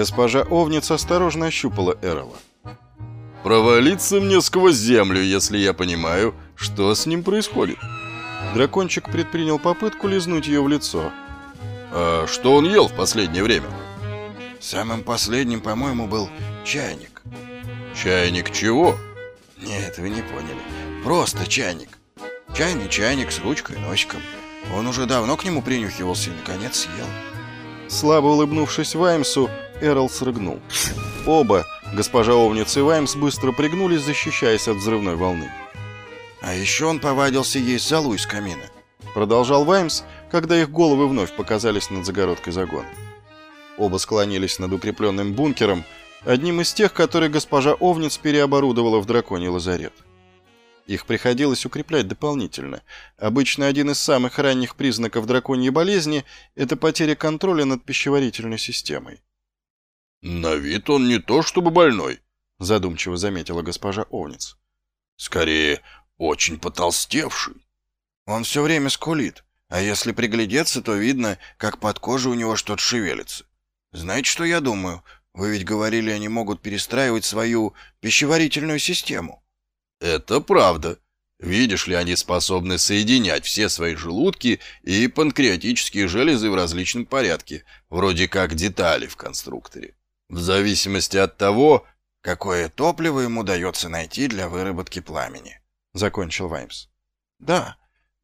Госпожа Овниц осторожно ощупала Эрола. «Провалиться мне сквозь землю, если я понимаю, что с ним происходит». Дракончик предпринял попытку лизнуть ее в лицо. «А что он ел в последнее время?» Самым последним, по-моему, был чайник. «Чайник чего?» Нет, вы не поняли. Просто чайник. Чайный чайник с ручкой и носиком. Он уже давно к нему принюхивался и, наконец, съел. Слабо улыбнувшись Ваймсу, Эрл срыгнул. Оба, госпожа Овница и Ваймс, быстро пригнулись, защищаясь от взрывной волны. А еще он повадился есть залу из камина. Продолжал Ваймс, когда их головы вновь показались над загородкой загона. Оба склонились над укрепленным бункером, одним из тех, которые госпожа Овниц переоборудовала в драконий лазарет. Их приходилось укреплять дополнительно. Обычно один из самых ранних признаков драконьей болезни – это потеря контроля над пищеварительной системой. «На вид он не то чтобы больной», – задумчиво заметила госпожа Овниц. «Скорее, очень потолстевший». «Он все время скулит, а если приглядеться, то видно, как под кожей у него что-то шевелится. Знаете, что я думаю? Вы ведь говорили, они могут перестраивать свою пищеварительную систему». «Это правда. Видишь ли, они способны соединять все свои желудки и панкреатические железы в различном порядке, вроде как детали в конструкторе. В зависимости от того, какое топливо ему удается найти для выработки пламени», — закончил Ваймс. «Да,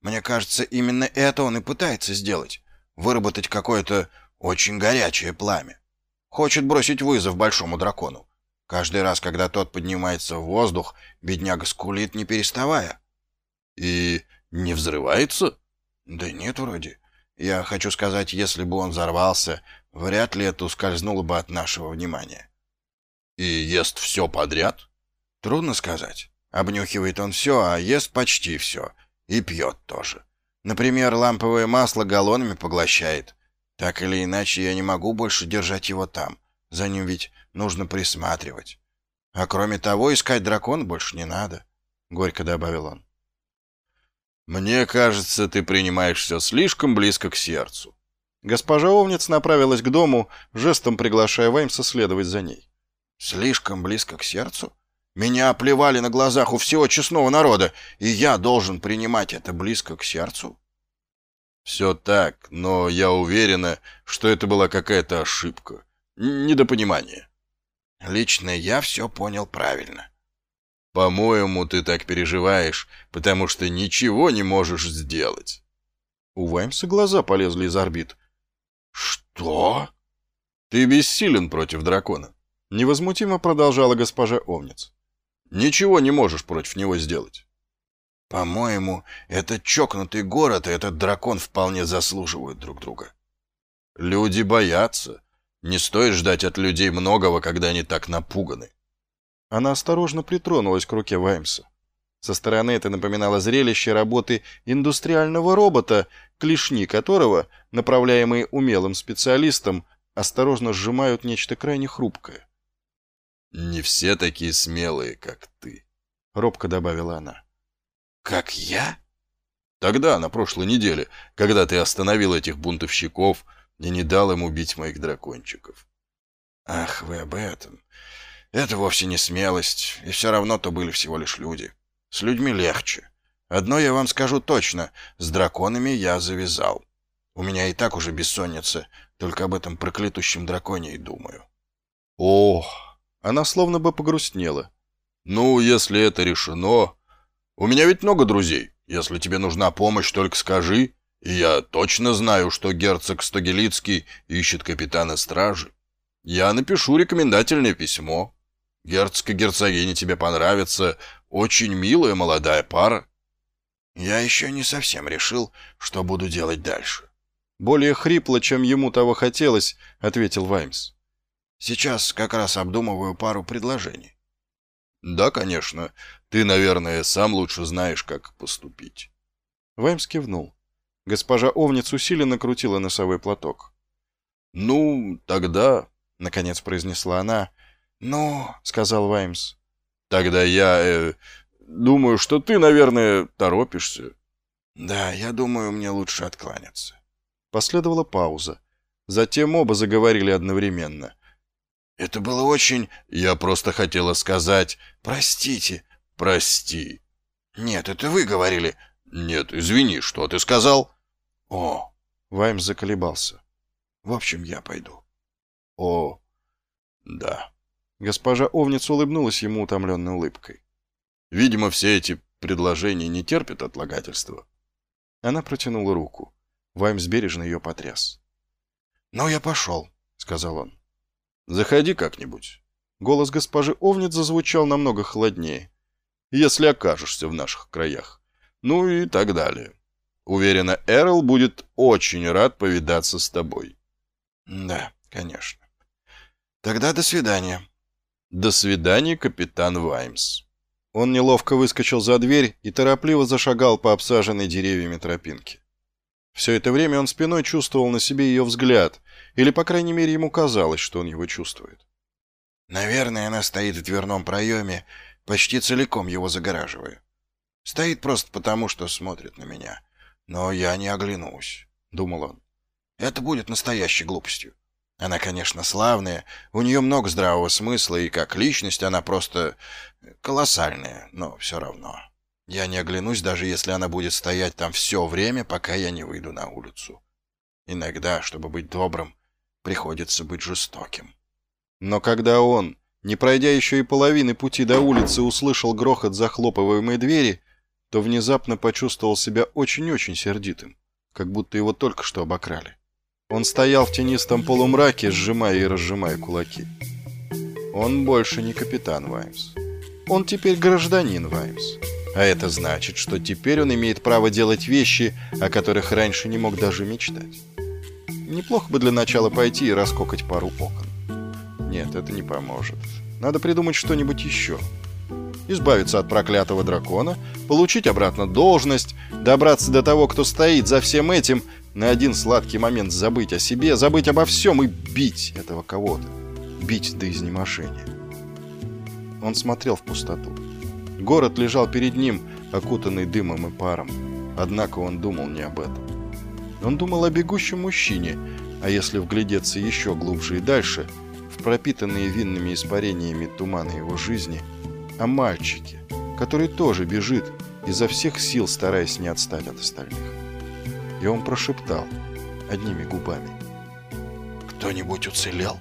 мне кажется, именно это он и пытается сделать. Выработать какое-то очень горячее пламя. Хочет бросить вызов большому дракону. Каждый раз, когда тот поднимается в воздух, бедняга скулит, не переставая. И не взрывается? Да нет, вроде. Я хочу сказать, если бы он взорвался, вряд ли это ускользнуло бы от нашего внимания. И ест все подряд? Трудно сказать. Обнюхивает он все, а ест почти все. И пьет тоже. Например, ламповое масло галлонами поглощает. Так или иначе, я не могу больше держать его там. За ним ведь нужно присматривать. А кроме того, искать дракона больше не надо, — горько добавил он. «Мне кажется, ты принимаешь все слишком близко к сердцу». Госпожа Овниц направилась к дому, жестом приглашая Ваймса следовать за ней. «Слишком близко к сердцу? Меня оплевали на глазах у всего честного народа, и я должен принимать это близко к сердцу?» «Все так, но я уверена, что это была какая-то ошибка, недопонимание». «Лично я все понял правильно». «По-моему, ты так переживаешь, потому что ничего не можешь сделать». У Ваймса глаза полезли из орбит. «Что?» «Ты бессилен против дракона», — невозмутимо продолжала госпожа Овниц. «Ничего не можешь против него сделать». По-моему, этот чокнутый город и этот дракон вполне заслуживают друг друга. Люди боятся. Не стоит ждать от людей многого, когда они так напуганы. Она осторожно притронулась к руке Ваймса. Со стороны это напоминало зрелище работы индустриального робота, клешни которого, направляемые умелым специалистом, осторожно сжимают нечто крайне хрупкое. «Не все такие смелые, как ты», — робко добавила она. «Как я?» «Тогда, на прошлой неделе, когда ты остановил этих бунтовщиков и не дал им убить моих дракончиков». «Ах, вы об этом. Это вовсе не смелость, и все равно то были всего лишь люди. С людьми легче. Одно я вам скажу точно, с драконами я завязал. У меня и так уже бессонница, только об этом проклятущем драконе и думаю». «Ох!» Она словно бы погрустнела. «Ну, если это решено, у меня ведь много друзей. Если тебе нужна помощь, только скажи. И я точно знаю, что герцог Стогелицкий ищет капитана стражи. Я напишу рекомендательное письмо. Герцог и герцогиня тебе понравятся. Очень милая молодая пара. Я еще не совсем решил, что буду делать дальше. Более хрипло, чем ему того хотелось, ответил Ваймс. Сейчас как раз обдумываю пару предложений. Да, конечно. Ты, наверное, сам лучше знаешь, как поступить. Ваймс кивнул. Госпожа Овниц усиленно крутила носовой платок. «Ну, тогда...» — наконец произнесла она. «Ну...» — сказал Ваймс. «Тогда я... Э, думаю, что ты, наверное, торопишься». «Да, я думаю, мне лучше откланяться». Последовала пауза. Затем оба заговорили одновременно. Это было очень... Я просто хотела сказать... Простите. Прости. Нет, это вы говорили. Нет, извини, что ты сказал? О. Ваймс заколебался. В общем, я пойду. О. Да. Госпожа Овниц улыбнулась ему утомленной улыбкой. Видимо, все эти предложения не терпят отлагательства. Она протянула руку. Ваймс бережно ее потряс. «Ну, я пошел», — сказал он. «Заходи как-нибудь». Голос госпожи Овниц зазвучал намного холоднее. «Если окажешься в наших краях. Ну и так далее. Уверена, Эрл будет очень рад повидаться с тобой». «Да, конечно. Тогда до свидания». «До свидания, капитан Ваймс». Он неловко выскочил за дверь и торопливо зашагал по обсаженной деревьями тропинке. Все это время он спиной чувствовал на себе ее взгляд, или, по крайней мере, ему казалось, что он его чувствует. Наверное, она стоит в дверном проеме, почти целиком его загораживая. Стоит просто потому, что смотрит на меня. Но я не оглянусь, — думал он. Это будет настоящей глупостью. Она, конечно, славная, у нее много здравого смысла, и как личность она просто колоссальная, но все равно. Я не оглянусь, даже если она будет стоять там все время, пока я не выйду на улицу. Иногда, чтобы быть добрым, приходится быть жестоким. Но когда он, не пройдя еще и половины пути до улицы, услышал грохот захлопываемой двери, то внезапно почувствовал себя очень-очень сердитым, как будто его только что обокрали. Он стоял в тенистом полумраке, сжимая и разжимая кулаки. Он больше не капитан Ваймс. Он теперь гражданин Ваймс. А это значит, что теперь он имеет право делать вещи, о которых раньше не мог даже мечтать. Неплохо бы для начала пойти и раскокать пару окон. Нет, это не поможет. Надо придумать что-нибудь еще. Избавиться от проклятого дракона, получить обратно должность, добраться до того, кто стоит за всем этим, на один сладкий момент забыть о себе, забыть обо всем и бить этого кого-то. Бить до изнеможения. Он смотрел в пустоту. Город лежал перед ним, окутанный дымом и паром. Однако он думал не об этом. Он думал о бегущем мужчине, а если вглядеться еще глубже и дальше, в пропитанные винными испарениями туманы его жизни, о мальчике, который тоже бежит, изо всех сил стараясь не отстать от остальных. И он прошептал одними губами. «Кто-нибудь уцелел?»